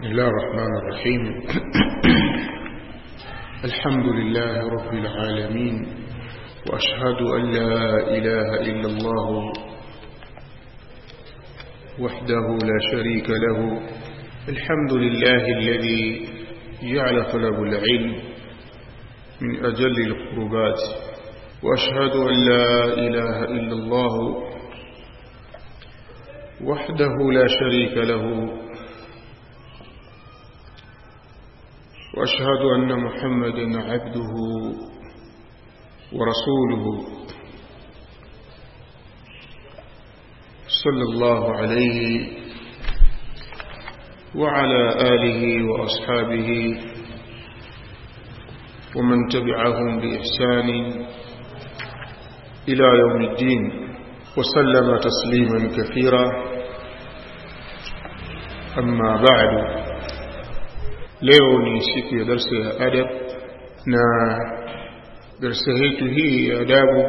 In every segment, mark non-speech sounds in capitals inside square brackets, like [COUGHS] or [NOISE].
بسم الله الرحمن الرحيم. [COUGHS] الحمد لله رب العالمين وأشهد أن لا إله إلا الله وحده لا شريك له. الحمد لله الذي جعل طلب العلم من أجل القربات وأشهد أن لا إله إلا الله وحده لا شريك له. وأشهد أن محمدا عبده ورسوله. صلى الله عليه وعلى آله وأصحابه ومن تبعهم بإحسان إلى يوم الدين. وسلم تسليما كثيرا. أما بعد. leo ni siku ya darsa ya adab na darsa yetu hii ya adabu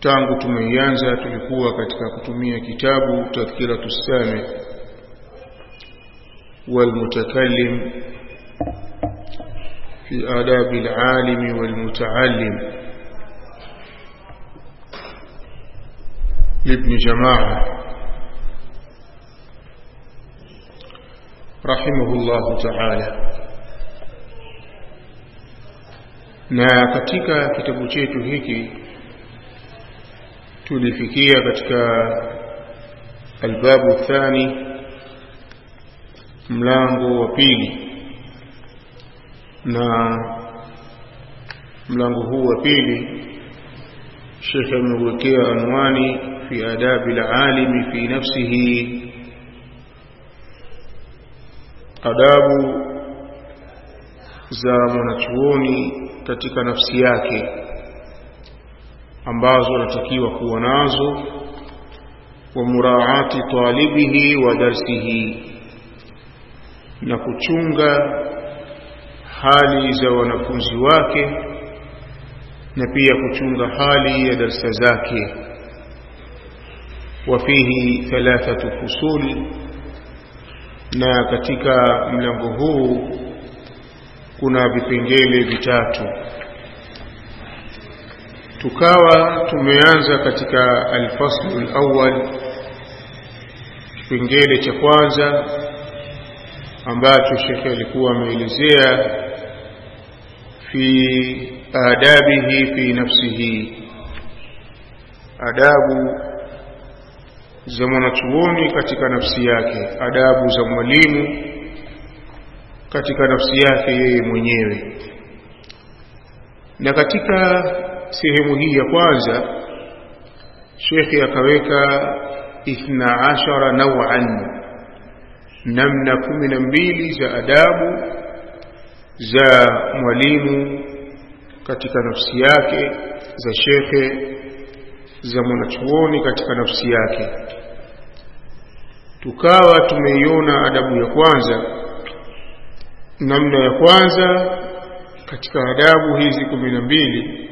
tangu tumeianza tulikuwa katika kutumia kitabu tadhkiratu sami والمتكلم في آداب العالم والمتعلم لابن جماعة rahimahullahu ta'ala. Na katika kitabu chetu hiki tulifikia katika albabu thani mlango wa pili. Na mlango huu wa pili shekhe amewekea anwani fi adabi alalimi fi nafsihi adabu za mwanachuoni katika nafsi yake ambazo anatakiwa kuwa nazo wa muraati talibihi wa darsihi na kuchunga hali za wanafunzi wake na pia kuchunga hali ya darsa zake. Wa fihi thalathatu fusuli na katika mlango huu kuna vipengele vitatu. Tukawa tumeanza katika alfaslu alawwal kipengele cha kwanza ambacho shekhe alikuwa ameelezea fi adabihi fi nafsihi. Adabu za mwanachuoni katika nafsi yake adabu za mwalimu katika nafsi yake yeye mwenyewe. Na katika sehemu hii ya kwanza shekhe akaweka ithna ashara namna kumi na mbili za adabu za mwalimu katika nafsi yake za shekhe za mwanachuoni katika nafsi yake. Tukawa tumeiona adabu ya kwanza namna ya kwanza katika adabu hizi kumi na mbili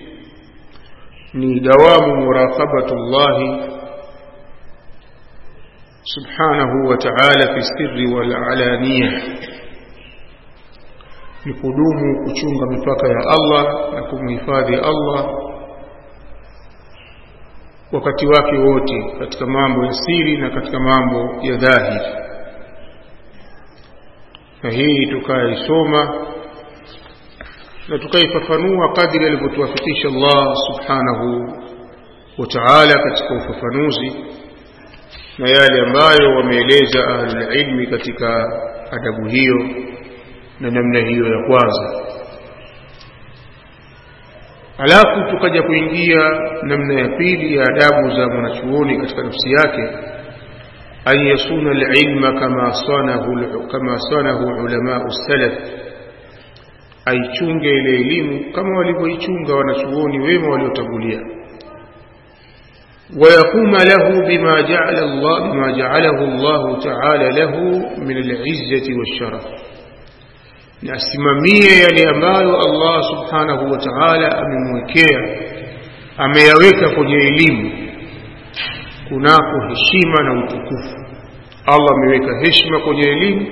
ni dawamu muraqabatullahi subhanahu wa ta'ala fi sirri wal alaniya ni kudumu kuchunga mipaka ya Allah na kumhifadhi Allah wakati wake wote katika mambo ya siri na katika mambo ya dhahiri. Na hii tukaisoma na tukaifafanua kadri alivyotuwafikisha Allah subhanahu wa ta'ala katika ufafanuzi na yale ambayo wameeleza ahlulilmi katika adabu hiyo na namna hiyo ya kwanza alafu tukaja kuingia namna ya pili ya adabu za mwanachuoni katika nafsi yake an yasuna alilma kama sanahu kama sanahu ulamau salaf aichunge ile elimu kama walivyoichunga wanachuoni wema waliotangulia ويقوم له بما جعل الله بما جعله الله تعالى له من العزة والشرف na asimamie yale ambayo Allah subhanahu wa ta'ala amemwekea ameyaweka kwenye elimu. Kunako heshima na utukufu. Allah ameweka heshima kwenye elimu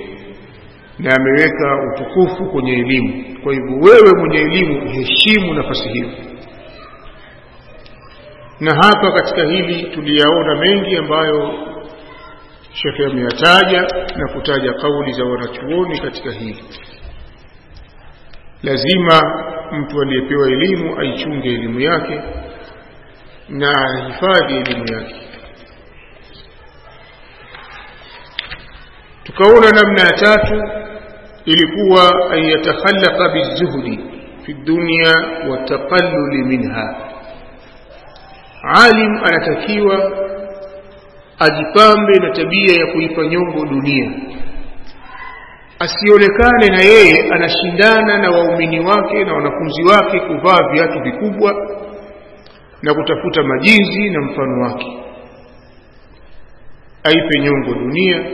na ameweka utukufu kwenye elimu. Kwa hivyo wewe mwenye elimu heshimu nafasi hiyo. Na hapa katika hili tuliyaona mengi ambayo shekhe ameyataja na kutaja kauli za wanachuoni katika hili lazima mtu aliyepewa elimu aichunge elimu yake na hifadhi elimu yake. Tukaona namna ya tatu ilikuwa an yatakhallaka bizuhdi fi dunya wa taqalluli minha. Alim anatakiwa ajipambe na tabia ya kuipa nyongo dunia asionekane na yeye anashindana na waumini wake na wanafunzi wake kuvaa viatu vikubwa na kutafuta majinzi na mfano wake. Aipe nyongo dunia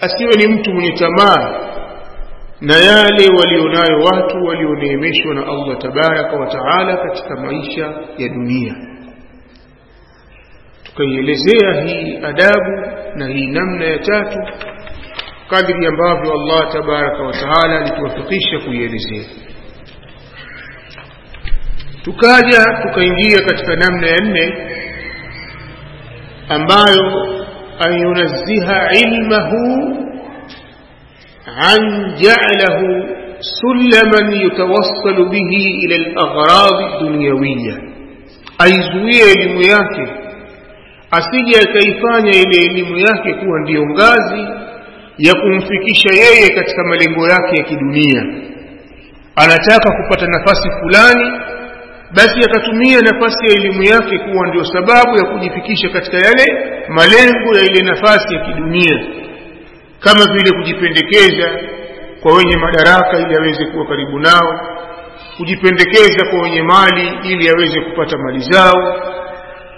asiwe ni mtu mwenye tamaa na yale walionayo watu walioneemeshwa na Allah tabaraka wa taala katika maisha ya dunia. Tukaielezea hii adabu na hii namna ya tatu kadri ambavyo Allah tabaraka wataala alituwafikisha kuielezea. Tukaja tukaingia katika namna ya nne ambayo an yunazziha ilmahu an ja'alahu sulaman yutawassalu bihi ila laghradi dunyawiya aizuie elimu yake asije akaifanya ile elimu yake kuwa ndiyo ngazi ya kumfikisha yeye katika malengo yake ya kidunia. Anataka kupata nafasi fulani basi akatumia nafasi ya elimu yake kuwa ndio sababu ya kujifikisha katika yale malengo ya ile nafasi ya kidunia. Kama vile kujipendekeza kwa wenye madaraka ili aweze kuwa karibu nao kujipendekeza kwa wenye mali ili aweze kupata mali zao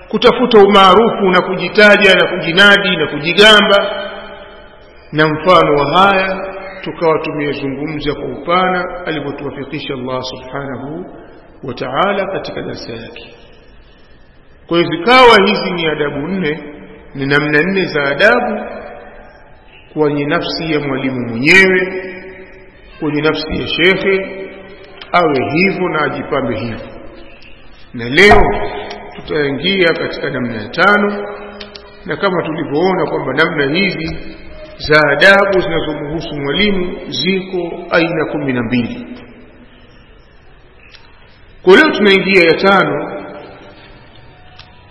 kutafuta umaarufu na kujitaja na kujinadi na kujigamba na mfano wa haya tukawa tumezungumza kwa upana alivyotuwafikisha Allah subhanahu wa ta'ala katika darasa yake. Kwa hiyo zikawa hizi ni adabu nne ni namna nne za adabu kwenye nafsi ya mwalimu mwenyewe kwenye nafsi ya shekhe awe hivyo na ajipambe hivyo. Na leo tutaingia katika namna ya tano na kama tulivyoona kwamba namna hizi za adabu zinazomhusu mwalimu ziko aina kumi na mbili. Kwa leo tunaingia ya tano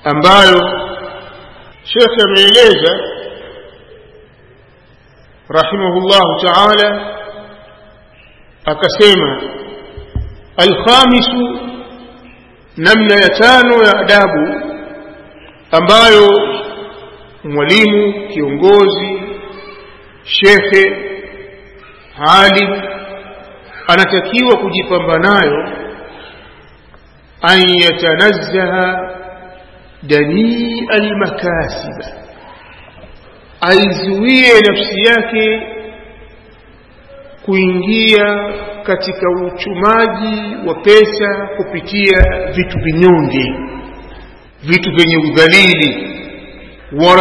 ambayo shekhe ameeleza rahimahullahu taala akasema alkhamisu namna ya tano ya adabu ambayo mwalimu kiongozi shekhe alim anatakiwa kujipamba nayo an yatanazzaha danii almakasiba aizuie nafsi yake kuingia katika uchumaji wa pesa kupitia vitu vinyonge vitu vyenye udhalili wa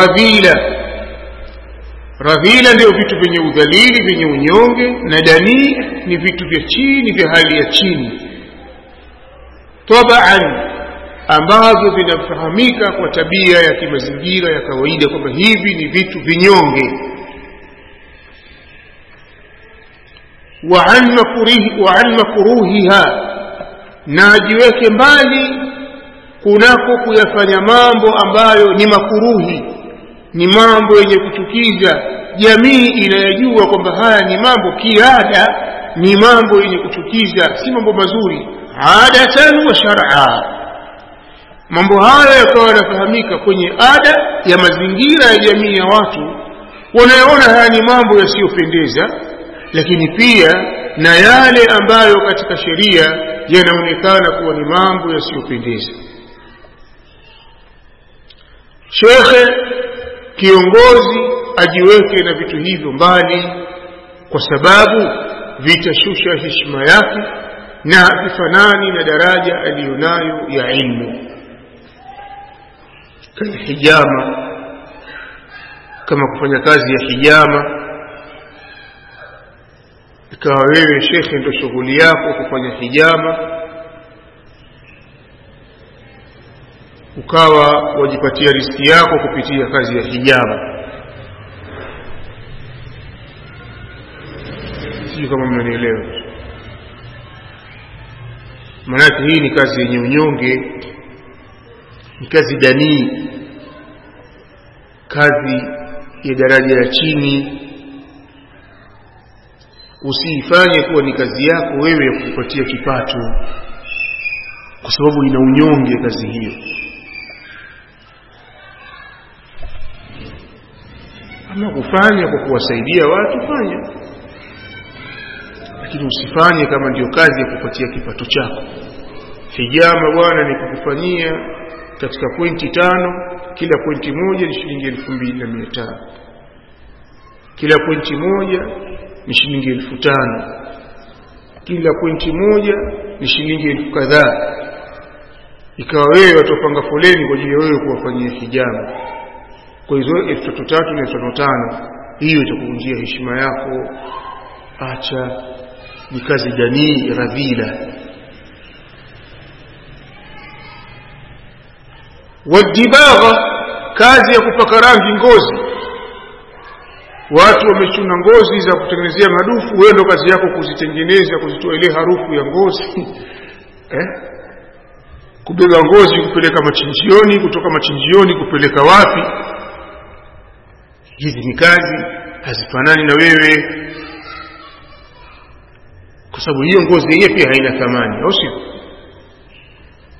radhila ndio vitu vyenye udhalili vyenye unyonge na dani ni vitu vya chini vya hali ya chini. Tabaan ambavyo vinafahamika kwa tabia ya kimazingira ya kawaida kwamba hivi ni vitu vinyonge. Wa an makruhiha na ajiweke mbali kunako kuyafanya mambo ambayo ni makuruhi ni mambo yenye kuchukiza jamii inayojua kwamba haya ni mambo kiada ni mambo yenye kuchukiza si mambo mazuri. Adatan wa shar'a mambo haya yakawa yanafahamika kwenye ada ya mazingira ya jamii ya watu. Wanayoona haya ni mambo yasiyopendeza lakini pia na yale ambayo katika sheria yanaonekana kuwa ni mambo yasiyopendeza. Shekhe kiongozi ajiweke na vitu hivyo mbali kwa sababu vitashusha heshima yake na vifanani na daraja aliyonayo ya ilmu. Kalhijama kama kufanya kazi ya hijama ikawa wewe shekhe ndo shughuli yako kufanya hijama ukawa wajipatia riski yako kupitia kazi ya hijama. Sijui kama mnanielewa. Maanake hii ni kazi yenye unyonge ni kazi danii kazi ya daraja ya chini. Usiifanye kuwa ni kazi yako wewe ya kukupatia kipato kwa sababu ina unyonge kazi hiyo ama kufanya kwa kuwasaidia watu fanya. Lakini usifanye kama ndio kazi ya kupatia kipato chako. Hijama bwana ni kukufanyia katika pointi tano kila pointi moja ni shilingi elfu mbili na mia tano. Kila pointi moja ni shilingi elfu tano. Kila pointi moja ni shilingi elfu kadhaa. Ikawa wewe watopanga foleni kwa ajili ya wewe kuwafanyia hijama kwa hizo elfu tatu tatu na elfu tano tano hiyo itakuvunjia heshima yako. Acha ni kazi danii radhila wadibagha kazi ya kupaka rangi ngozi. Watu wamechuna ngozi za kutengenezea madufu wewe ndo kazi yako kuzitengeneza kuzitoa ile harufu ya ngozi. [LAUGHS] Eh? kubeba ngozi kupeleka machinjioni kutoka machinjioni kupeleka wapi hizi ni kazi hazifanani na wewe. Kwa sababu hiyo ngozi yenyewe pia haina thamani au sio?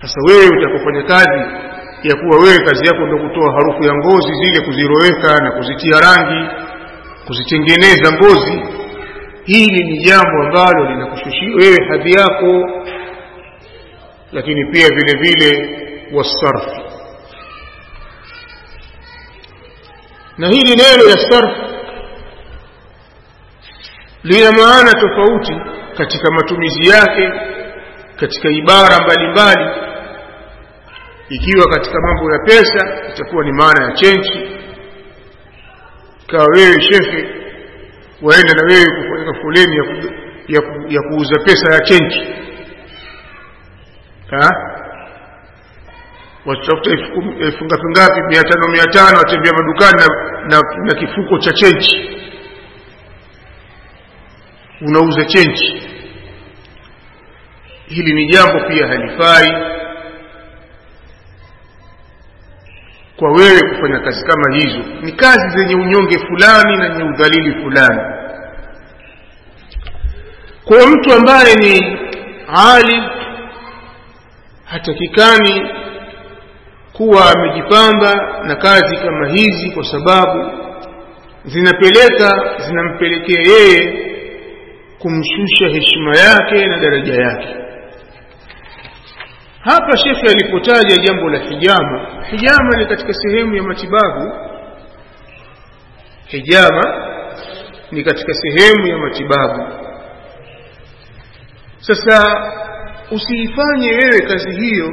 Sasa wewe utakofanya kazi ya kuwa wewe kazi yako ndio kutoa harufu ya ngozi zile kuziroweka na kuzitia rangi kuzitengeneza ngozi hili ni jambo ambalo linakushushia wewe hadhi yako. Lakini pia vile vile wasarf na hili neno ya sarf lina maana tofauti katika matumizi yake katika ibara mbalimbali. Mbali. ikiwa katika mambo ya pesa itakuwa ni maana ya chenchi kawa wewe shehe waenda na wewe kufanyika foleni ya, ku, ya, ku, ya kuuza pesa ya chenchi watafuta elfu ngapi ngapi mia tano mia tano watembea madukani na, na, na kifuko cha chenchi unauza chenchi hili ni jambo pia halifai. Kwa wewe kufanya kazi kama hizo ni kazi zenye unyonge fulani na zenye udhalili fulani. Kwa mtu ambaye ni alim hatakikani kuwa amejipamba na kazi kama hizi kwa sababu zinapeleka zinampelekea yeye kumshusha heshima yake na daraja yake. Hapa shekhe alipotaja jambo la hijama hijama ni katika sehemu ya matibabu. Hijama ni katika sehemu ya matibabu. Sasa usiifanye wewe kazi hiyo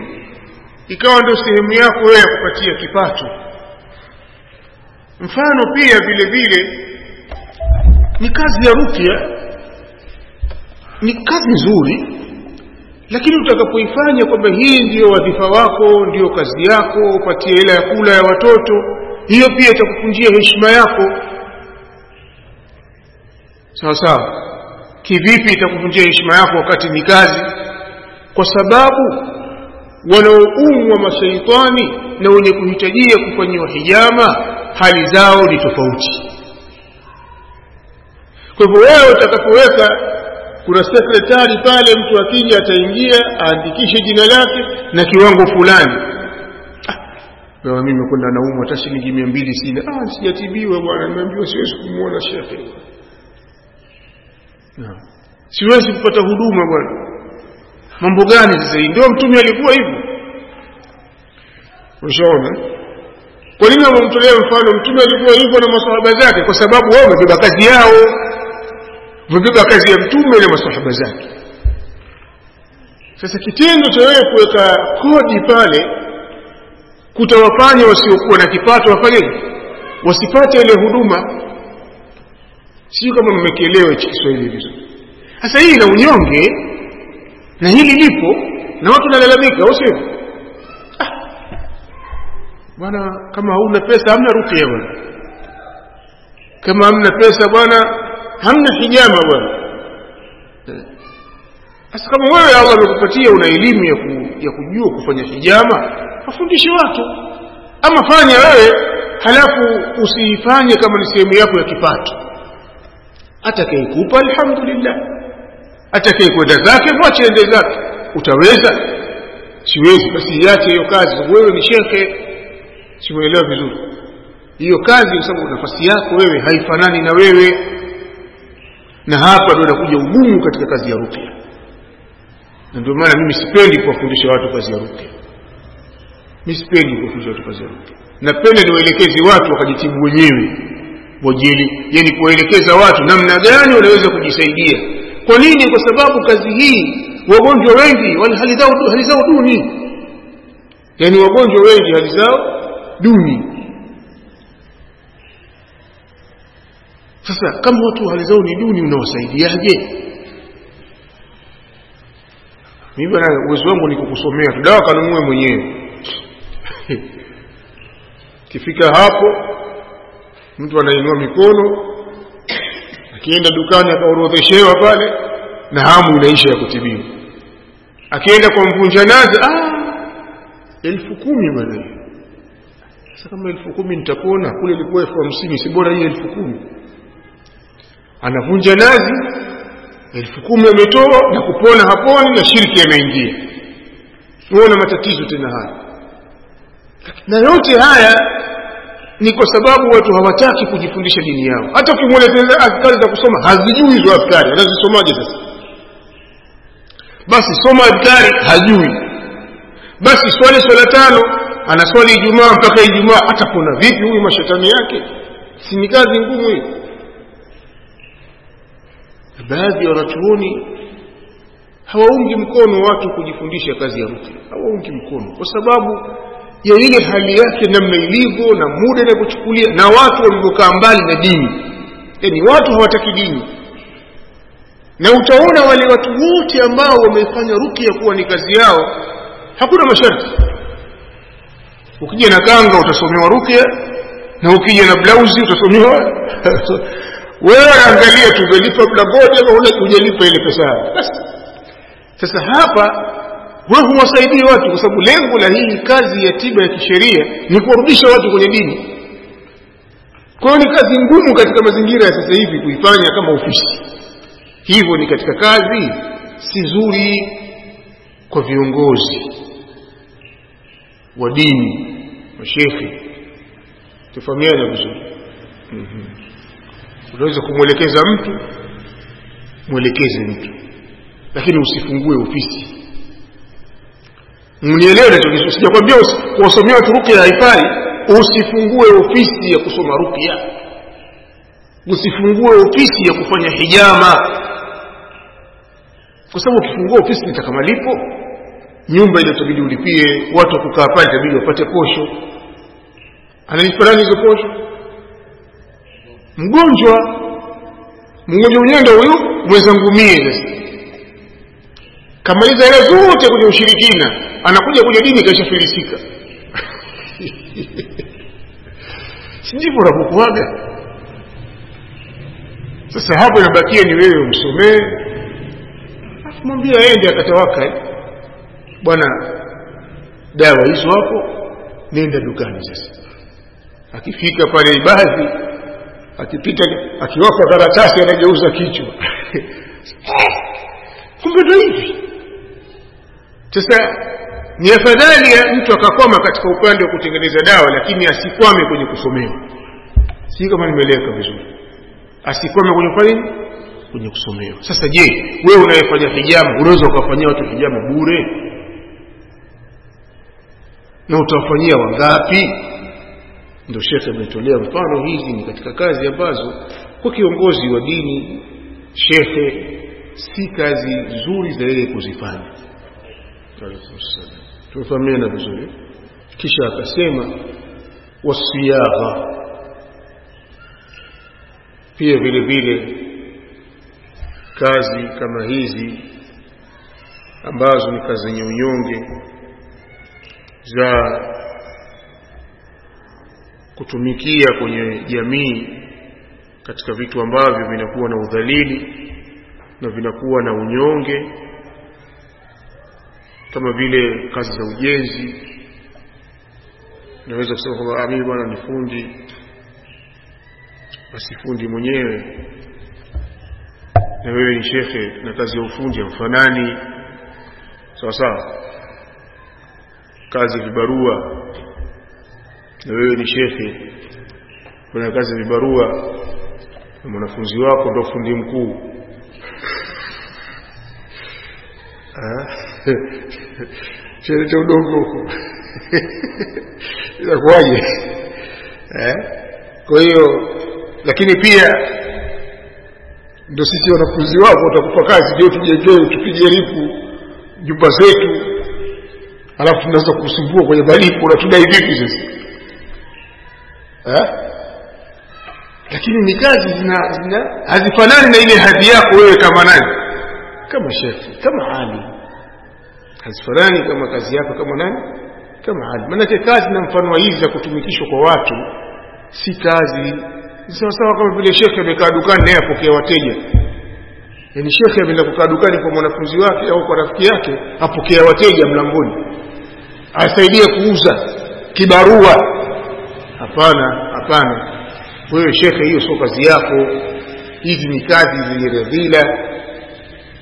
ikawa ndio sehemu yako wewe ya kupatia kipato. Mfano pia vile vile ni kazi ya rukia ni kazi nzuri lakini utakapoifanya kwamba hii ndiyo wadhifa wako ndiyo kazi yako upatie hela ya kula ya watoto hiyo pia itakupunjia heshima yako. Sawa sawa. Kivipi itakuvunjia heshima yako wakati ni kazi? Kwa sababu wanaoumwa mashaitani na wenye kuhitajia kufanyiwa hijama hali zao ni tofauti. Kwa hivyo wewe utakapoweka kuna sekretari pale mtu akija ataingia aandikishe jina lake na kiwango fulani. Ah, mimi kwenda naumwa hata shilingi mia mbili sina. Ah, sijatibiwa bwana nimeambiwa siwezi kumwona shekhe siwezi kupata huduma bwana mambo gani sasa hii? Ndio mtume alikuwa hivyo. Ushaona? Kwa nini wamemtolea mfano? Mtume alikuwa hivyo na masahaba zake kwa sababu wao wamebeba kazi yao. Wamebeba kazi ya mtume na masahaba zake. Sasa kitendo cha wewe kuweka kodi pale kutawafanya wasiokuwa na kipato wafanyeje? Wasipate ile huduma. Sio kama mmekielewa hichi kiswahili vizuri sasa hii ina unyonge na hili lipo na watu nalalamika au sio? Ah. bwana kama hauna pesa hamna ruqya bwana. Kama hamna pesa bwana hamna hijama bwana. Sasa kama wewe Allah amekupatia una elimu ya, ku, ya kujua kufanya hijama wafundishe watu ama fanya wewe halafu usiifanye kama ni sehemu yako ya kipato. Atakayekupa alhamdulillah atakayekwenda zake mwache ende zake. Utaweza? Siwezi basi iache hiyo kazi. Wewe ni shekhe simuelewa vizuri. Hiyo kazi kwa sababu nafasi yako wewe haifanani na wewe. Na hapa ndio nakuja ugumu katika kazi ya ruqya na ndio maana mimi sipendi kuwafundisha watu kazi ya ruqya mimi sipendi kuwafundisha watu kazi ya ruqya napenda niwaelekeze watu wakajitibu wenyewe. Wajili yani kuwaelekeza watu namna gani wanaweza kujisaidia kwa nini? Kwa sababu kazi hii wagonjwa wengi hali zao hali zao duni. Yani wagonjwa wengi hali zao duni. Sasa kama watu hali zao ni duni unawasaidiaje mimi bwana uwezo wangu ni kukusomea tu. Dawa kanunue mwenyewe. [LAUGHS] Kifika hapo mtu anainua mikono akienda dukani akaorodheshewa pale na hamu inaisha ya kutibiwa. Akienda kwa mvunja nazi ah elfu kumi bwana. Sasa kama elfu kumi nitapona kule ilikuwa elfu hamsini si bora hii elfu kumi. Anavunja nazi elfu kumi ametoa na kupona haponi na shirki ameingia. Huona matatizo tena haya. Na yote haya ni kwa sababu watu hawataki kujifundisha dini yao. Hata ukimwelezea askari za kusoma hazijui hizo askari anazisomaje sasa? Basi soma askari hajui. Basi swali swala tano anaswali ijumaa mpaka ijumaa atapona vipi huyu mashetani yake? Si ni kazi ngumu hii? Baadhi ya wanachuoni hawaungi mkono watu kujifundisha kazi ya ruqya hawaungi mkono kwa sababu ya ile hali yake namna ilivyo na muda inavyochukulia na watu walivyokaa mbali na dini. Yani watu hawataki dini. Na utaona wale watu wote ambao wameifanya rukya kuwa ni kazi yao hakuna masharti. Ukija na kanga utasomewa rukya na ukija na blauzi utasomewa [LAUGHS] wewe angalia tu umelipa mlangoni ama hujalipa ile pesa. Sasa hapa wewe huwasaidii watu kwa sababu lengo la hii kazi ya tiba ya kisheria ni kuwarudisha watu kwenye dini. Kwa hiyo ni kazi ngumu katika mazingira ya sasa hivi kuifanya kama ofisi. Hivyo ni katika kazi si nzuri kwa viongozi wa dini mashekhe. Tufahamiane vizuri. Mm-hmm. unaweza kumwelekeza mtu mwelekeze mtu. Lakini usifungue ofisi mnielewe nachokisema sijakwambia kuwasomea watu ruqya haifai. Usifungue ofisi ya kusoma ruqya usifungue ofisi ya kufanya hijama. Kwa sababu ukifungua ofisi nitaka malipo. Nyumba ile itabidi ulipie watu wakukaa pale itabidi wapate posho. Analipa nani hizo posho? Mgonjwa. Mgonjwa mwenyewe huyu mwezangumie sasa kamaliza hela zote kwenye ushirikina. Anakuja kwenye dini kaishafilisika [LAUGHS] sindivyo unapokuaga sasa hapo inabakia ni wewe umsomee. Mwambia aende akatawaka bwana dawa hizo hapo nenda dukani sasa. Akifika pale ibadhi akipita akiwapa karatasi anajeuza kichwa. [LAUGHS] Kumbe ndo hivi sasa ni afadhali ya mtu akakwama katika upande wa kutengeneza dawa lakini asikwame kwenye kusomewa. Si kama nimeeleka vizuri. Asikwame kwenye kufanya kwenye kusomewa. Sasa je wewe unayefanya hijama unaweza ukawafanyia watu hijama bure? Na utawafanyia wangapi? Ndio shekhe ametolea mfano hizi ni katika kazi ambazo kwa kiongozi wa dini shekhe si kazi nzuri za yeye kuzifanya tumefahamiana vizuri kisha akasema wasiyagha pia vile vile kazi kama hizi ambazo ni kazi zenye unyonge za kutumikia kwenye jamii katika vitu ambavyo vinakuwa na udhalili na vinakuwa na unyonge kama vile kazi za ujenzi. Naweza kusema kwamba mimi bwana ni fundi basi fundi mwenyewe. Na wewe ni shekhe na kazi ya ufundi hamfanani. Sawa sawa. Kazi ya vibarua. Na wewe ni shekhe kuna kazi ya vibarua. Na mwanafunzi wako ndo fundi mkuu [LAUGHS] [LAUGHS] chele cha udongo huko. [LAUGHS] Inakuwaje? Eh? kwa hiyo lakini pia ndo sisi wanafunzi wako watakupa kazi ndio tujengee tupige ripu nyumba zetu. Alafu tunaweza kusumbua kwenye malipo unatudai vipi sasa eh? lakini ni kazi zina, zina hazifanani na ile hadhi yako wewe kama nani? Kama shefi kama ali hazifanani kama kazi yako kama nani? Kama hali maanake kazi na mfano hizi za kutumikishwa kwa watu si kazi. Sawasawa kama vile shekhe amekaa dukani naye apokea wateja. Yaani shekhe ameenda kukaa dukani kwa mwanafunzi wake au kwa rafiki yake apokea wateja mlangoni. Asaidie kuuza kibarua. Hapana hapana. Wewe shekhe hiyo sio kazi yako. Hizi ni kazi zenye radhila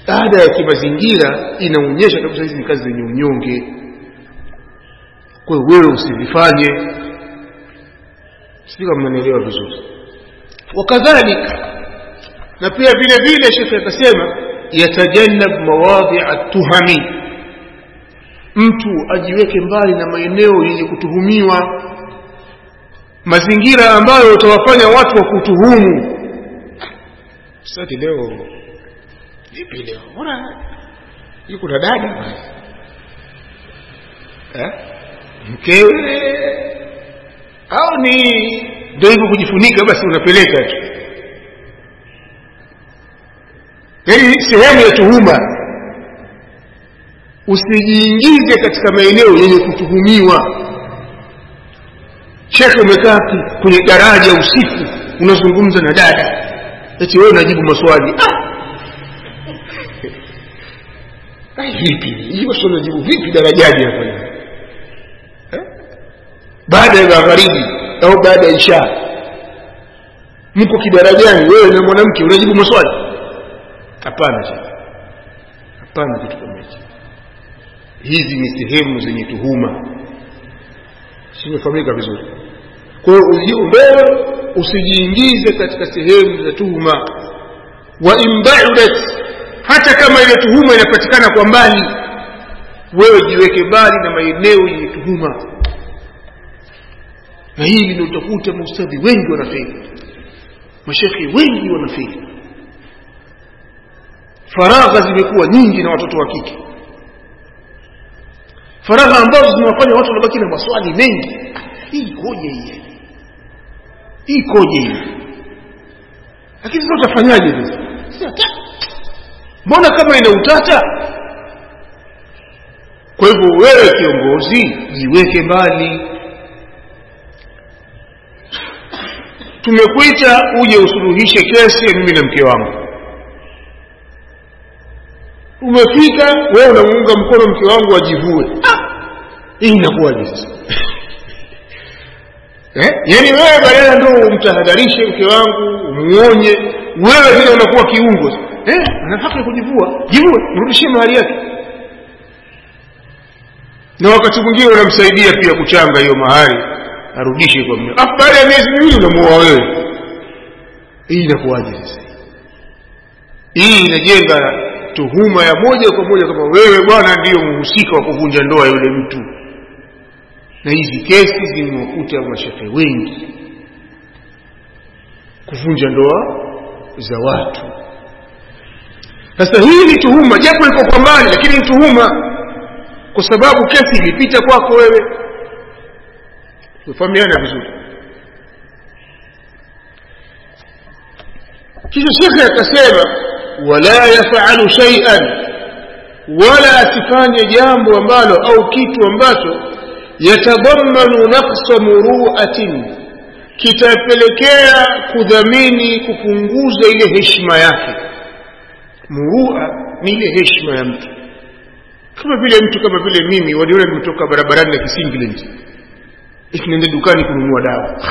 ada ya kimazingira inaonyesha kabisa hizi ni kazi zenye unyonge. Kwa wewe usizifanye. Sijui kama mnanielewa vizuri. Wakadhalika na pia vile vile shekhe akasema yatajannab mawadhia tuhami mtu ajiweke mbali na maeneo yenye kutuhumiwa. Mazingira ambayo utawafanya watu wa kutuhumu. Sasa leo vipi leo mbona? Yuko na dada eh? Mkewe. Au ni ndio hivyo kujifunika basi unapeleka tu. Yaani sehemu ya tuhuma. Usijiingize katika maeneo yenye kutuhumiwa. Shekhe umekaa kwenye daraja usiku unazungumza na dada eti wewe unajibu maswali. Ah! Vipi? Hiyo sio unajibu vipi darajani hapo eh? baada ya magharibi au baada ya isha? Mko kidarajani? Wewe na mwanamke unajibu maswali? Hapana hapana kitu kama hicho. Hizi ni sehemu zenye tuhuma. Simefahamika vizuri. Kwa hiyo ujiombee usijiingize katika sehemu za tuhuma. Wa imbaudat hata kama ile tuhuma inapatikana kwa mbali wewe jiweke mbali na maeneo yenye tuhuma. Na hili ndio utakuta maustadhi wengi wanafeli. Mashekhe wengi wanafeli. Faragha zimekuwa nyingi na watoto wa kike. Faragha ambazo zinawafanya watu wanabaki na maswali mengi. Hii ikoje hii? Hii ikoje hii? Lakini sasa utafanyaje sasa mbona kama ina utata? Kwa hivyo wewe kiongozi jiweke mbali. Tumekuita uje usuluhishe kesi ya mimi na mke wangu. Umefika wewe unamuunga mkono mke wangu ajivue. Hii inakuwaje sasa [LAUGHS] eh? yaani wewe badala ndo umtahadharishe mke wangu umuonye wewe vile unakuwa kiungo eh? ana haki ya kujivua. Jivue mrudishie mahali yake. Na wakati mwingine unamsaidia pia kuchanga hiyo mahali arudishe kwa mume. Afu ya miezi miwili unamuoa wewe. Hii inakuwaje sasa? Hii inajenga tuhuma ya moja kwa moja kama wewe bwana ndiyo mhusika wa kuvunja ndoa yule mtu. Na hizi kesi zimewakuta mashehe wengi kuvunja ndoa za watu sasa hii ni tuhuma japo iko kwa mbali lakini ni tuhuma. Kwa sababu kesi ilipita kwako wewe. Tufahamiana vizuri. Kisha shekhe akasema wala yafalu shay'an wala asifanye jambo ambalo au kitu ambacho yatadammanu naqsa muru'atin kitapelekea kudhamini kupunguza ile heshima yake murua ni ile heshima ya mtu. Kama vile mtu kama vile mimi waliona nimetoka barabarani na kisinglet ikinaenda dukani kununua dawa.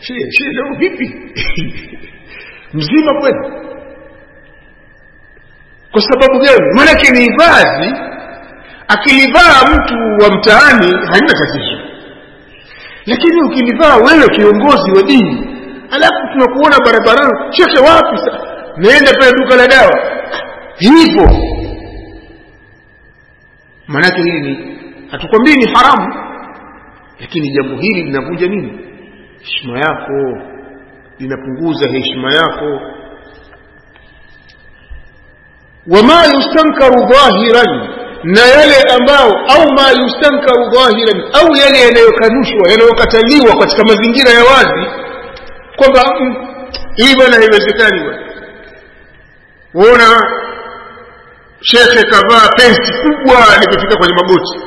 Shie leo vipi? Mzima kweli? Kwa sababu gani? Maanake ni vazi. Akilivaa mtu wa mtaani haina tatizo. Lakini ukilivaa wewe kiongozi wa dini alafu tunakuona barabarani. Shekhe wapi sasa? Naenda pale duka la dawa. Hivyo. Maanake hili ni hatukwambii ni haramu. Lakini jambo hili linavunja nini? Heshima yako. Linapunguza heshima yako. Wama yustankaru dhahiran. Na yale ambao au ma yustankaru dhahiran. Au yale yanayokanushwa yanayokataliwa katika mazingira ya wazi kwamba hii bwana haiwezekani bwana. Uona shekhe kavaa pensi kubwa limefika kwenye magoti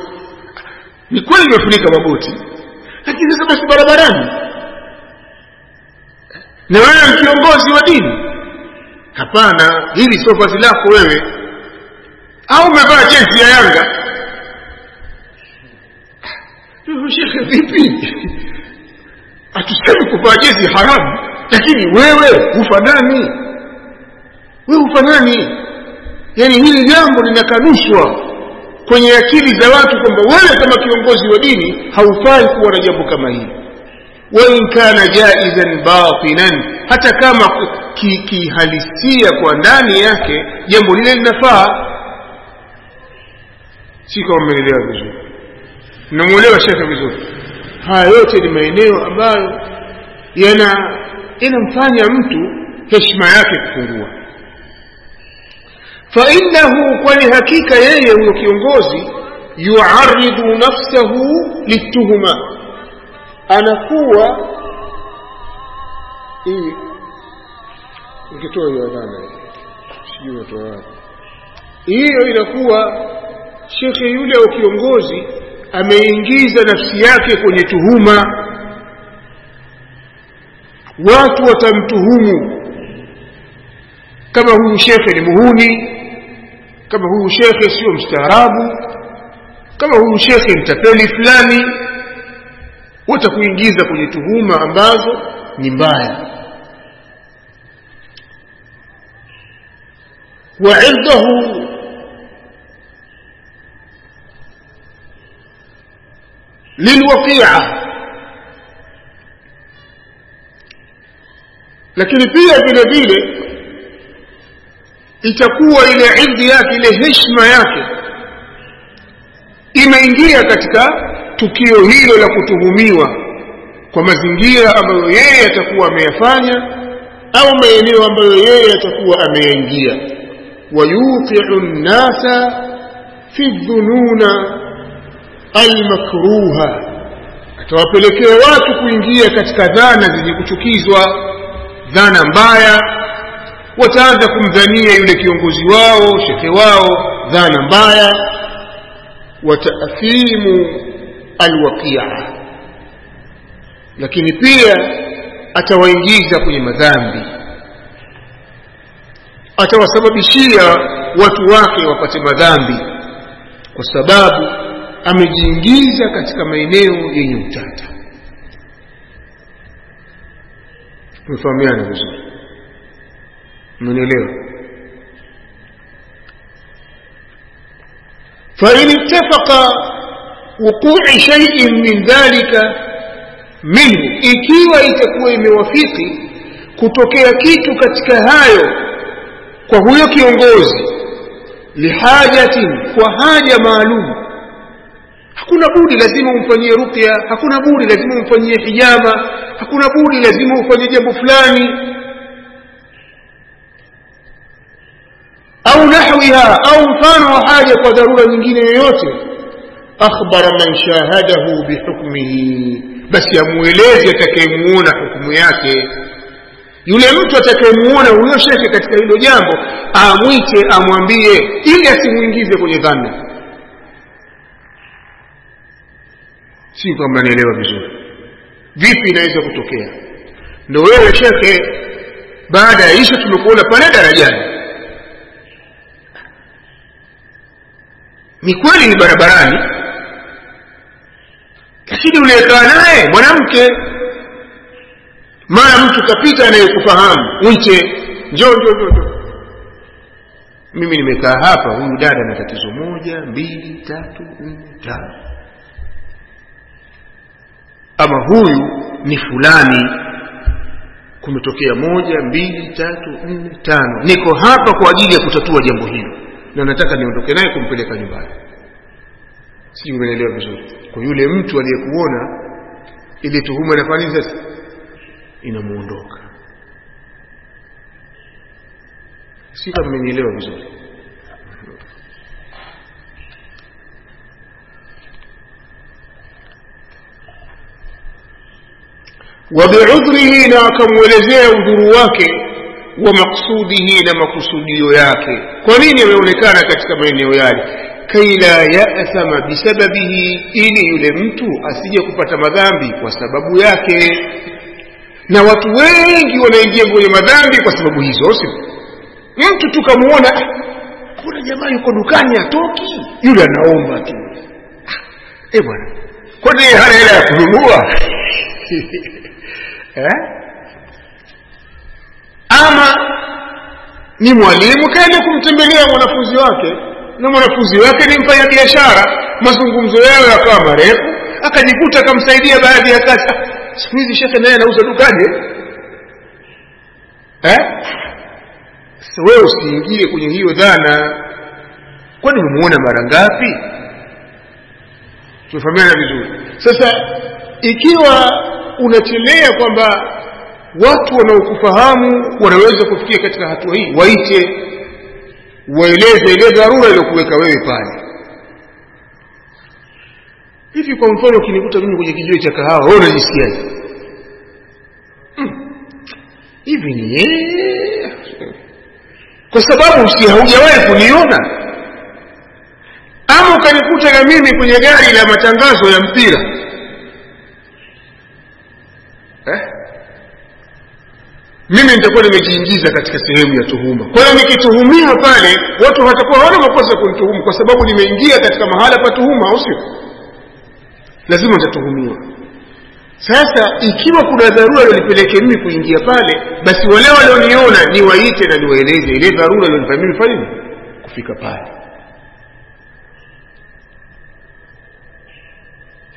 ni kweli limefunika magoti lakini sasa basi barabarani. Na wewe mkiongozi kiongozi wa dini? Hapana hili sio vazi lako wewe. Au umevaa jezi ya yanga? Shekhe vipi hatusemi kuvaa jezi haramu lakini wewe hufanani. Wewe hufanani. Yani hili jambo linakanushwa kwenye akili za watu kwamba wewe kama kiongozi wa dini haufai kuwa na jambo kama hili. Wain kana jaizan batinan hata kama kihalisia ki kwa ndani yake jambo lile linafaa. Si kama mmeelewa vizuri. Namwelewa shekhe vizuri haya yote ni maeneo ambayo yana inamfanya mtu heshima yake kupungua. Fainahu kwani hakika yeye huyo kiongozi yuaridu nafsahu lituhuma anakuwa hii hiyo adhana sijui natoa wapi. Hiyo inakuwa shekhe yule au kiongozi ameingiza nafsi yake kwenye tuhuma. Watu watamtuhumu kama huyu shekhe ni muhuni kama huyu shekhe sio mstaarabu kama huyu shekhe mtapeli fulani. Watakuingiza kwenye tuhuma ambazo ni mbaya. Waindahu lilwaqia. Lakini pia vile vile itakuwa ile indi yake ile heshima yake imeingia katika tukio hilo la kutuhumiwa kwa mazingira ambayo yeye atakuwa ameyafanya au maeneo ambayo yeye atakuwa ameyaingia wayuqiu nnasa fi dhununa almakruha atawapelekea watu kuingia katika dhana zenye kuchukizwa dhana mbaya. Wataanza kumdhania yule kiongozi wao shekhe wao dhana mbaya. Wataathimu alwaqia. Lakini pia atawaingiza kwenye madhambi. Atawasababishia watu wake wapate madhambi. Kwa sababu amejiingiza katika maeneo yenye utata tumefahamiana vizuri mmenielewa فإن اتفق وقوع شيء من ذلك منه ikiwa itakuwa imewafiki kutokea kitu katika hayo kwa huyo kiongozi lihajatin kwa haja maalum hakuna budi lazima umfanyie ruqya hakuna budi lazima umfanyie hijama hakuna budi lazima ufanye jambo fulani. Au nahwiha au mfano wa haja kwa dharura nyingine yoyote. Akhbara man shahadahu bihukmihi basi amueleze atakayemuona hukumu yake. Yule mtu atakayemuona huyo shekhe katika hilo jambo amwite amwambie ili asimuingize kwenye dhana si kwamba naelewa vizuri. Vipi inaweza kutokea? Ndio wewe shekhe baada ya isha tumekuona pale darajani. Ni kweli ni barabarani. Lakini uliyekaa naye mwanamke mara mtu kapita anayekufahamu unche njoo njoo njoo mimi nimekaa hapa huyu dada na tatizo moja mbili tatu nne tano ama huyu ni fulani. Kumetokea moja mbili tatu nne tano. Niko hapa kwa ajili ya kutatua jambo hilo. Na nataka niondoke naye kumpeleka nyumbani. Si umeelewa vizuri. Kwa yule mtu aliyekuona ile tuhuma inafanya sasa? Inamuondoka. Si kama mmenielewa vizuri وبعذره na akamwelezea udhuru wake wa maksudihi na makusudio yake kwa nini ameonekana katika maeneo yale kai la yathama bisababihi ili yule mtu asije kupata madhambi kwa sababu yake na watu wengi wanaingia kwenye madhambi kwa sababu hizo si mtu tukamuona kuna jamaa yuko dukani atoki yule anaomba tu eh bwana kwani hana hela ya kununua [LAUGHS] eh? ama ni mwalimu kaenda kumtembelea mwanafunzi wake na mwanafunzi wake ni mfanya biashara mazungumzo yao yakawa marefu akajikuta akamsaidia baadhi ya kazi. Siku hizi shekhe naye anauza dukani eh? wewe usiingie kwenye hiyo dhana. Kwani umemuona mara ngapi? Tumefahamiana vizuri. Sasa ikiwa unachelea kwamba watu wanaokufahamu wanaweza kufikia katika hatua hii waite waeleze ile dharura iliyokuweka wewe pale. Hivi kwa mfano ukinikuta mimi kwenye kijiwe cha kahawa wewe unajisikiaje? Hmm. hivi ni kwa sababu si haujawahi kuniona. Ama ukanikuta na mimi kwenye gari la matangazo ya mpira eh? mimi nitakuwa nimejiingiza katika sehemu ya tuhuma. Kwa hiyo nikituhumiwa pale watu watakuwa hawana makosa ya kunituhumu kwa sababu nimeingia katika mahala pa tuhuma au sio? Lazima nitatuhumiwa. Sasa ikiwa kuna dharura ilionipeleke mimi kuingia pale basi wale walioniona niwaite na niwaeleze. Ile dharura ilionifanya mimi nini? Kufika pale.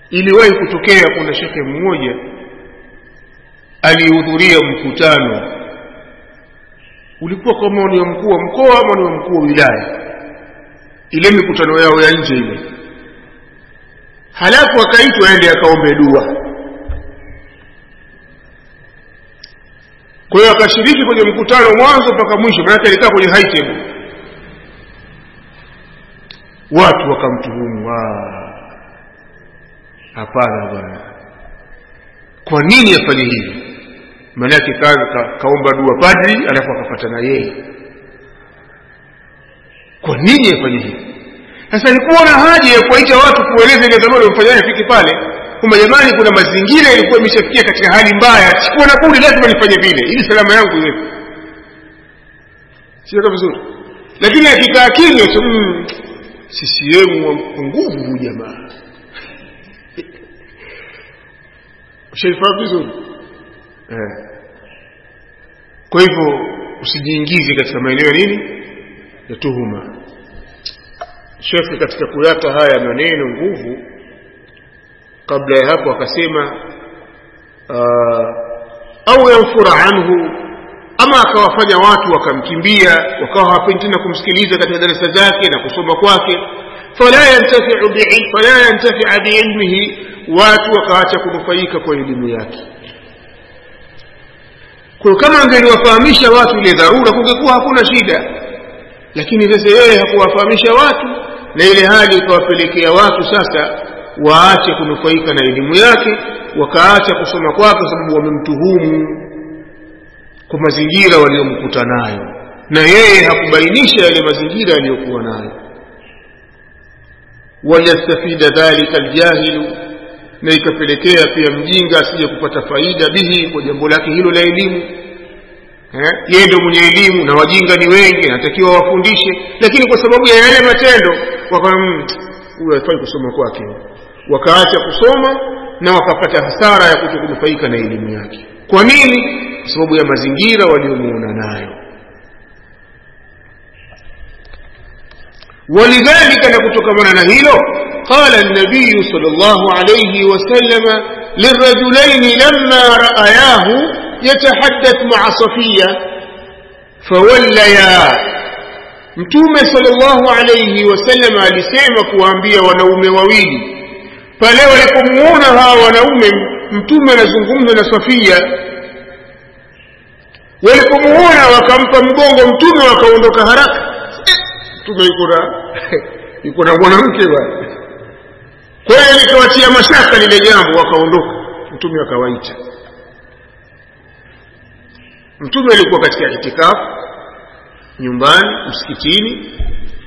Iliwahi kutokea kuna shekhe mmoja alihudhuria mkutano. Ulikuwa kama ni wa mkuu wa mkoa ama ni wa mkuu wa wilaya? Ile mikutano yao ya nje ile. Halafu akaitwa aende akaombe dua. Kwa hiyo akashiriki kwenye mkutano mwanzo mpaka mwisho maanake alikaa kwenye high table. Watu wakamtuhumu hapana bwana. Kwa nini afanye hivi ka, kaomba dua padri alafu akapata na yeye. Kwa nini afanye hivi? Sasa alikuwa na haja ya kuwaita watu kueleza ile dhamana iliyomfanya afike pale kwamba jamani kuna mazingira ilikuwa imeshafikia katika hali mbaya sikuwa na budi lazima nifanye vile ili salama yangu iwe. Sio vizuri? Lakini akikaa kimya tu mm, CCM wa nguvu jamaa. Ushaifahamu vizuri eh. kwa hivyo usijiingize katika maeneo ya nini? Ya tuhuma. Shekhe katika kuyata haya maneno nguvu kabla ya hapo akasema uh, au yanfura anhu ama akawafanya watu wakamkimbia wakawa hawapendi tena kumsikiliza katika darasa zake na kusoma kwake fala yantafiu biilmihi watu wakaacha kunufaika kwa elimu yake kwa kama angeliwafahamisha watu ile dharura kungekuwa hakuna shida. Lakini sasa yeye hakuwafahamisha watu na ile hali ikawapelekea watu sasa waache kunufaika na elimu yake wakaacha kusoma kwake kwa sababu wamemtuhumu kwa mazingira waliomkuta nayo. Na yeye hakubainisha yale mazingira aliyokuwa nayo. Wayastafida dhalika aljahilu na ikapelekea pia mjinga asije kupata faida bihi kwa jambo lake hilo la elimu. Eh, yeye ndio mwenye elimu na wajinga ni wengi anatakiwa wafundishe. Lakini kwa sababu ya yale matendo mm, huyo afai kusoma kwake. Wakaacha kusoma na wakapata hasara ya kutokunufaika na elimu yake. Kwa nini? Kwa sababu ya mazingira waliomuona nayo. Walidhalika na kutokamana na hilo قال النبي صلى الله عليه وسلم للرجلين لما رأياه يتحدث مع صفية فوليا. متومة صلى الله عليه وسلم لسيمك وانبيا ونوم وويلي فلو يقومونها ونوم. متومة نزنقمنا صفية. ولكمهونا وكم فمضوغ متومة وكوندك هرق متومة يقول [LAUGHS] يقول أبونا مكبر kwa likawatia mashaka lile jambo wakaondoka. Mtume akawaita. Mtume alikuwa katika itikafu nyumbani msikitini.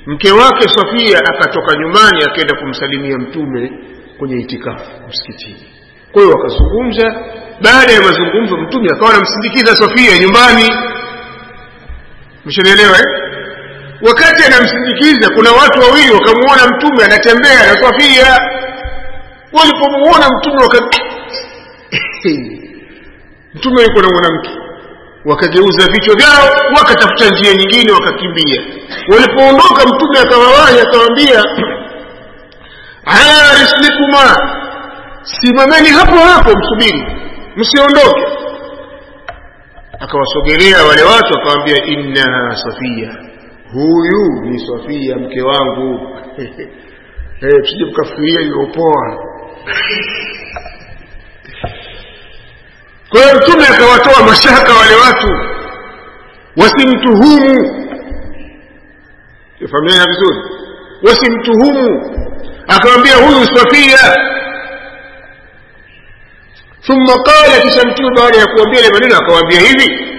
Mke wake safia akatoka nyumbani akaenda kumsalimia mtume kwenye itikafu msikitini. Kwa hiyo wakazungumza. Baada ya mazungumzo mtume akawa anamsindikiza safia nyumbani. Mshanielewa eh? Wakati anamsindikiza kuna watu wawili wakamuona mtume anatembea na safia walipomuona mtume waka [COUGHS] mtume yuko na mwanamke. Wakageuza vichwa vyao wakatafuta njia nyingine wakakimbia. Walipoondoka mtume akawawahi akawaambia [COUGHS] ala rislikuma simameni hapo hapo msubiri msiondoke. Akawasogelea wale watu akawaambia innaha safia huyu ni Sofia mke wangu. [LAUGHS] Eh msije mkafikiria iliopoa kwa hiyo mtume akawatoa mashaka wale watu wasimtuhumu. Fahamiana vizuri? Wasimtuhumu. Akawambia huyu Sofia thumma qala kisha mtume baada ya kuambia ile maneno akawaambia hivi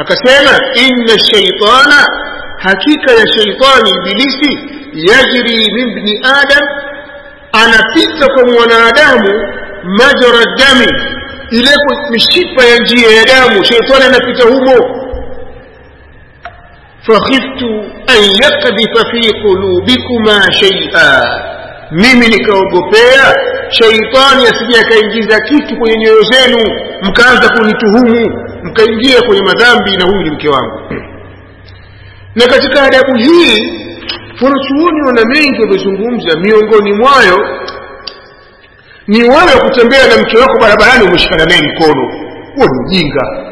akasema inna shaitana hakika ya shaitani ibilisi yajri min bni adam anapita kwa mwanadamu majra dami ile mishipa ya njia ya damu shaitani anapita humo fakhiftu an yakdhifa fi qulubikuma shaia mimi nikaogopea shaitani asije akaingiza kitu kwenye nyoyo zenu mkaanza kunituhumu mkaingia kwenye madhambi na huyu ni mke wangu. Na katika adabu hii wanachuoni wana mengi wamezungumza miongoni mwayo ni wewe kutembea na mke wako barabarani umeshikana naye mkono. Huo ni ujinga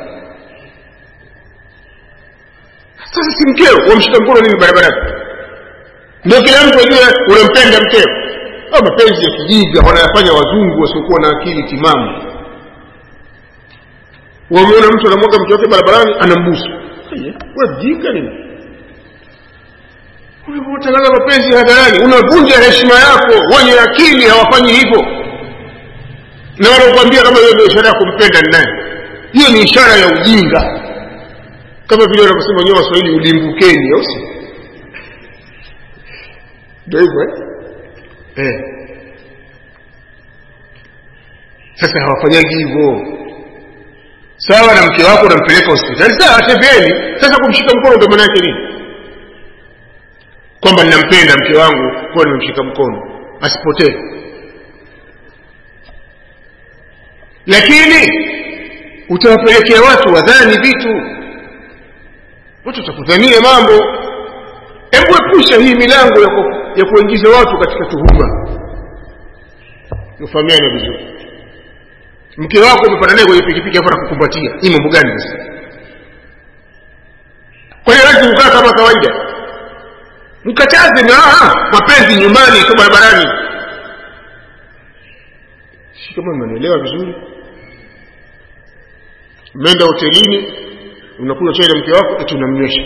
sasa si mkeo wamshika mkono nini barabarani? Ndio kila mtu ajue unampenda mkeo au mapenzi ya kijinga wanayafanya wazungu wasiokuwa na akili timamu. Wameona mtu anamwaga mke wake barabarani anambusu. We mjinga nini? Unapotangaza mapenzi hadharani unavunja heshima yako. Wenye akili hawafanyi hivyo. Na wanakuambia kama hiyo ishara ya kumpenda ni hiyo ni ishara ya ujinga. Kama vile wanavyosema wenyewe waswahili ulimbukeni au si? Ndio hivyo eh? Eh. sasa hawafanyagi hivyo. Sawa na mke wako unampeleka hospitali. Sawa tembeeni sasa kumshika mkono ndo maana yake nini? Kwamba ninampenda mke wangu kwa nimemshika mkono. Asipotee. Lakini utawapelekea watu wadhani vitu. Watu watakudhania mambo. Hebu epusha hii milango ya, ya kuingiza watu katika tuhuma. Ufahamiane vizuri. Mke wako umepanda naye kwenye pikipiki afu anakukumbatia. Ni mambo gani sasa? Kwa hiyo lazima kukaa kama kawaida. Mkataze na mapenzi nyumbani sio barabarani. Si kama mnanielewa vizuri? Umeenda hotelini unakunywa chai na mke wako eti unamnywesha.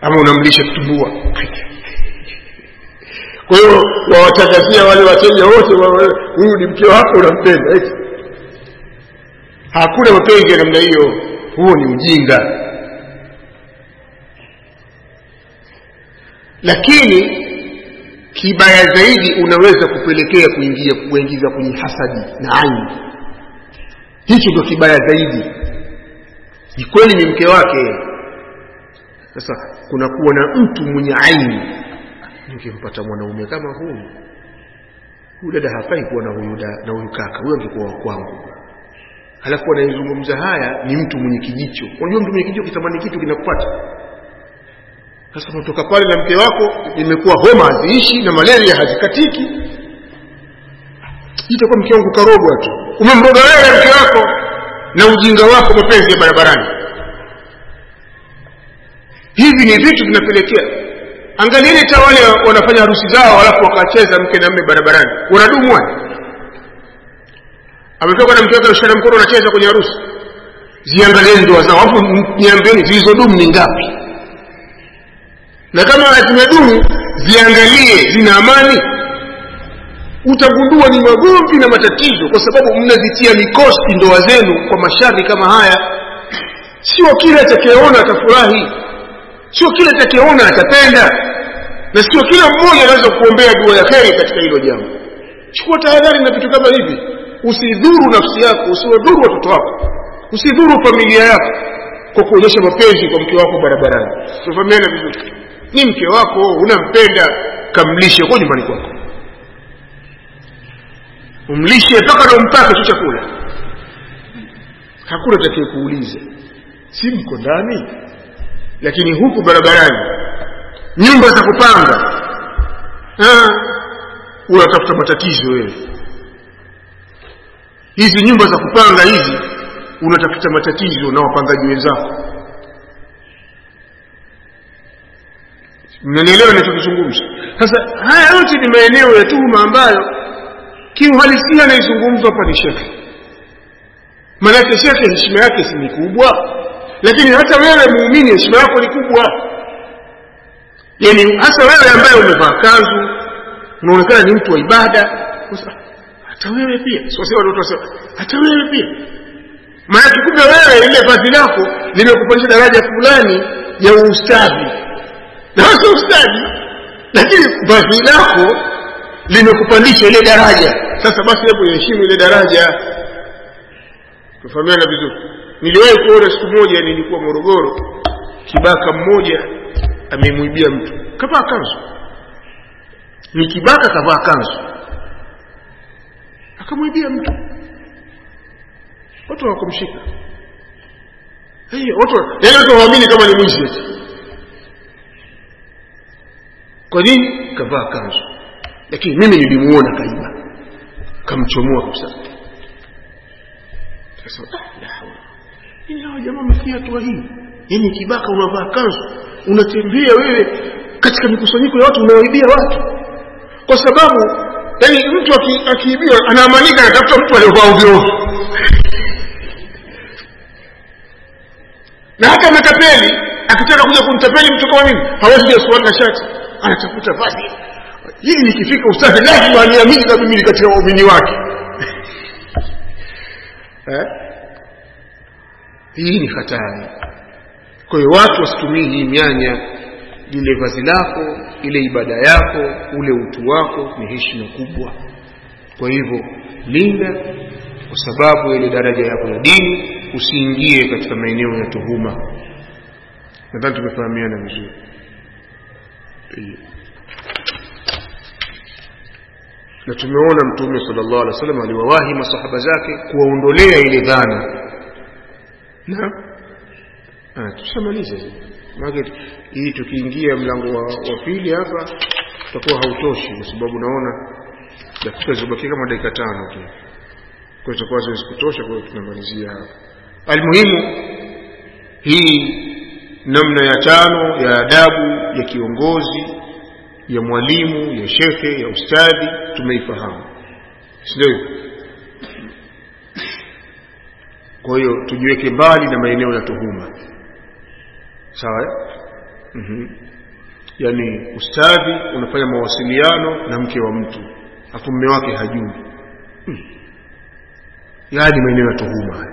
Ama unamlisha kitumbua kwa hiyo wawatangazia wale wateja wote huyu ni mke wako unampenda hakuna mapenzi ya namna hiyo. Huo ni ujinga. Lakini kibaya zaidi unaweza kupelekea kuingia kuingiza kwenye hasadi na aini. Hicho ndio kibaya zaidi. Ni kweli ni mke wake. Sasa kunakuwa na mtu mwenye aini nikimpata mwanaume kama huyu. Huyu dada hafai kuwa na huyu na huyu kaka. Huyo angekuwa wa kwangu. Halafu anayezungumza haya ni mtu mwenye kijicho. Unajua mtu mwenye kijicho kitamani kitu kinakupata sasa kutoka pale na mke wako imekuwa homa haziishi na malaria hazikatiki. Itakuwa mke wangu karogwa tu. Umemroga wewe mke wako na ujinga wako mapenzi ya barabarani. Hivi ni vitu vinapelekea angalieni ta wale wanafanya harusi zao alafu wakacheza mke na mme barabarani. Wanadumu wale ametoka na mke wake anashikana mkono anacheza kwenye harusi. Ziangalieni ndoa zao alafu niambieni zilizodumu ni ngapi. Na kama zimedumu ziangalie zina amani. Utagundua ni magomvi na matatizo kwa sababu mnazitia mikosi ndoa zenu kwa mashari kama haya. Sio kile atakayeona atafurahi. Sio kile atakayeona atapenda na sio kila mmoja anaweza kuombea dua ya kheri katika hilo jambo. Chukua tahadhari na vitu kama hivi. Usidhuru nafsi yako usiwadhuru watoto wako. Usidhuru familia yako kwa kuonyesha mapenzi kwa mke wako barabarani. Tufahamiana vizuri. Ni mke wako unampenda kamlishe kwa nyumbani kwako. Umlishe mpaka na mpaka tu chakula. Hakuna takie kuuliza si mko ndani? Lakini huku barabarani nyumba za kupanga. Unatafuta matatizo wewe. Hizi nyumba za kupanga hizi unatafuta matatizo na wapangaji wenzako. Mnanielewa ninachokizungumza? Sasa haya yote ni maeneo ya tuhuma ambayo kiuhalisia naizungumzwa hapa ni shekhe maanake shekhe heshima yake si ni kubwa. Lakini hata wewe muumini heshima yako ni kubwa yani hasa wewe ambaye umevaa kanzu unaonekana ni mtu wa ibada hata wewe pia sio sio watu wasema hata wewe pia. Maana kumbe wewe ile vazi lako limekupandisha daraja fulani ya ustadi. Na sio ustadi lakini vazi lako limekupandisha ile daraja. Sasa basi hebu heshimu ile daraja. Tufahamiana vizuri. Niliwahi kuona siku moja nilikuwa morogoro kibaka mmoja amemwibia mtu. Kavaa kanzu. Ni kibaka kavaa kanzu. Akamwibia mtu. Watu hawakumshika. Watu kama ni mwizi kwa nini? Kavaa kanzu. Lakini mimi nilimuona kaiba. Kamchomoa kabisa. Kasema ah, la haula. Ini hawa jamaa wamefikia hatua hii yaani kibaka unavaa kanzu unatembea wewe katika mikusanyiko ya watu unawaibia watu. Kwa sababu yani mtu akiibiwa anaamanika anatafuta mtu aliyovaa ovyo na hata matapeli akitaka kuja kumtapeli mtu kama mimi hawezi kuja na shati anatafuta vazi. Hii nikifika ustadi lazima aniamini na mimi katika waumini wake. [LAUGHS] Eh? hii ni hatari kwa hiyo watu wasitumii hii mianya lile vazi lako ile ibada yako ule utu wako ni heshima kubwa. Kwa hivyo linda kwa sababu ile daraja yako ya dini usiingie katika maeneo ya tuhuma. Nadhani tumefahamiana vizuri. Na tumeona mtume sallallahu alaihi wasallam aliwawahi masahaba zake kuwaondolea ile dhana. Na tushamaliza maana hii tukiingia mlango wa, wa pili hapa tutakuwa hautoshi kwa sababu naona dakika zibakia kama dakika tano tu. Kwa hiyo tutakuwa ziwezi kutosha kwa hiyo tunamalizia hapa. Almuhimu hii namna ya tano ya adabu ya kiongozi ya mwalimu ya shekhe ya ustadhi tumeifahamu. Sindio kwa hiyo tujiweke mbali na maeneo ya tuhuma sawa mm-hmm. yaani ustadhi unafanya mawasiliano na mke wa mtu afu mme wake hajui. Mm. yaani maeneo ya tuhuma haya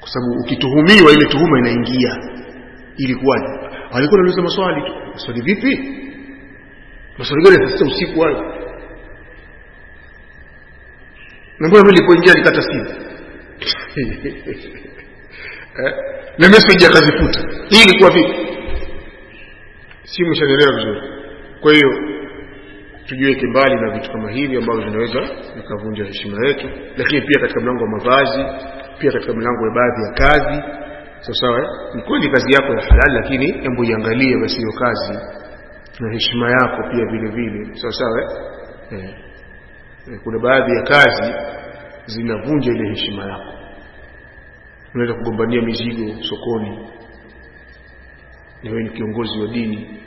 kwa sababu ukituhumiwa ile tuhuma inaingia. Ili ilikuwaje alikuwa anauliza maswali tu. Maswali vipi? Maswali gani sasa usiku hayo na mbona mimi nilipoingia nikata simu? [LAUGHS] Eh? Na message akazifuta hii ilikuwa vipi? Si mshaelewa vizuri. Kwa hiyo tujiweke mbali na vitu kama hivi ambavyo vinaweza vikavunja heshima yetu lakini pia katika mlango wa mavazi pia katika mlango wa baadhi ya kazi. Sawa sawa ni kweli kazi yako ya halali lakini hebu iangalie basi hiyo kazi na heshima yako pia vile vile. Sawa sawa eh? eh. kuna baadhi ya kazi zinavunja ile heshima yako unaweza kugombania mizigo sokoni. Na wewe ni kiongozi wa dini.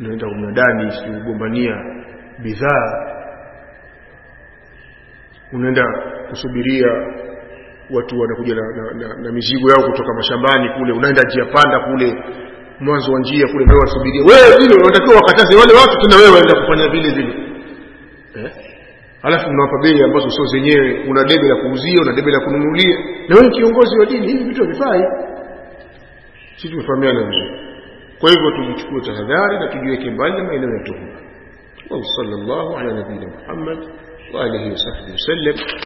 Unaenda mnadani kugombania bidhaa. Unaenda kusubiria watu wanakuja na, na, na, na mizigo yao kutoka mashambani kule. Unaenda njia panda kule mwanzo wa njia kule ndio wasubiria wewe vile unatakiwa wakataze wale watu tena wewe waenda kufanya vile vile. Eh? Alafu unawapa bei ambazo sio zenyewe. Una debe la kuuzia una debe la kununulia. Na wewe kiongozi wa dini hivi vitu havifai. Si tumefahamiana vizuri. Kwa hivyo tujichukue tahadhari na tujiweke mbali na maeneo ya tuhuma. Wa sallallahu ala nabiyina muhammad wa alihi wa sahbihi wasallam